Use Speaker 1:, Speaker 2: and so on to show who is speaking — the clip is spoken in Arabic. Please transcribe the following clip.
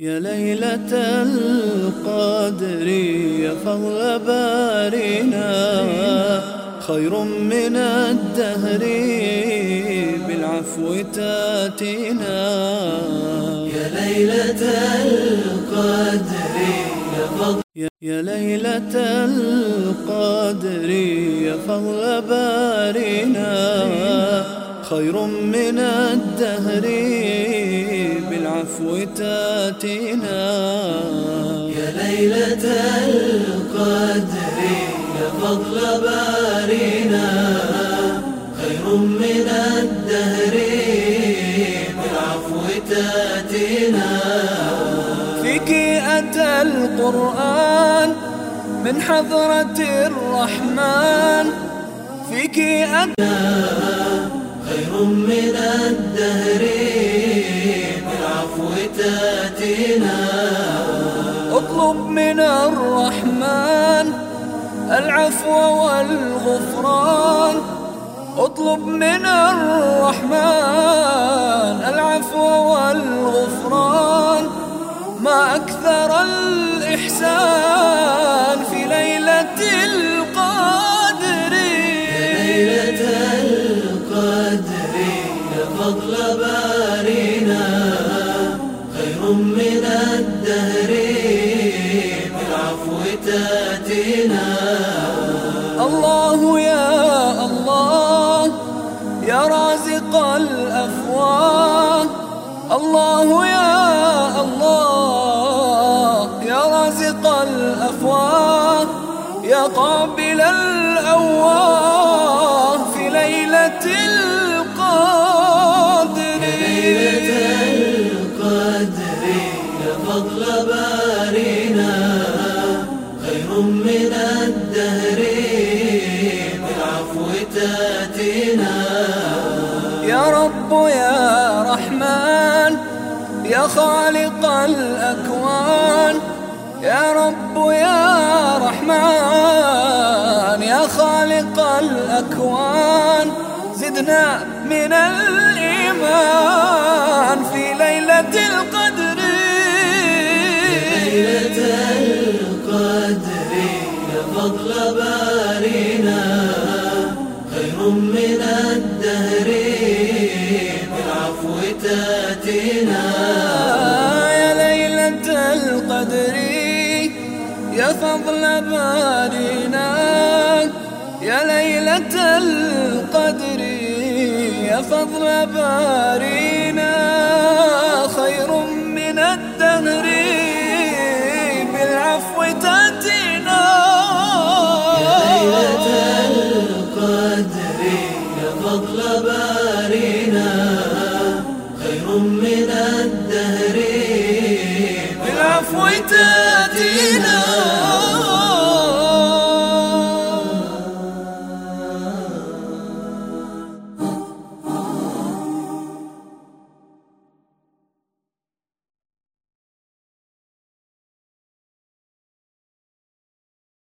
Speaker 1: يا ليلة القدر يا فضل بارنا خير من الدهر بالعفو تاتينا
Speaker 2: يا ليلة القدر يا فضل
Speaker 1: يا ليلة القدر يا فضل بارنا خير من الدهر بالعفو تاتينا
Speaker 2: يا ليلة القدر يا فضل بارنا. خير من الدهر بالعفو تاتينا
Speaker 1: فيك أتى القرآن من حضرة الرحمن. فيك أتى
Speaker 2: خير من الدهر تاتينا
Speaker 1: اطلب من الرحمن العفو والغفران. اطلب من الرحمن العفو والغفران. ما أكثر الإحسان
Speaker 2: تاتينا
Speaker 1: الله يا الله يا رازق الأفواه. الله يا الله يا رازق الأفواه. يا قابل الأواه في ليلة القدر.
Speaker 2: ليلة القدر يا فضل بارنا. من الدهر بالعفو تأتينا.
Speaker 1: يا رب يا رحمن يا خالق الأكوان. يا رب يا رحمن يا خالق الأكوان. زدنا من الإيمان في
Speaker 2: فضل بارنا خير من الدهر بالعفو تاتينا.
Speaker 1: يا ليلة القدر يا فضل بارنا يا ليلة القدر يا فضل بارنا.
Speaker 2: فضل بارنا خير من الدهر.
Speaker 1: بالعفو تأتينا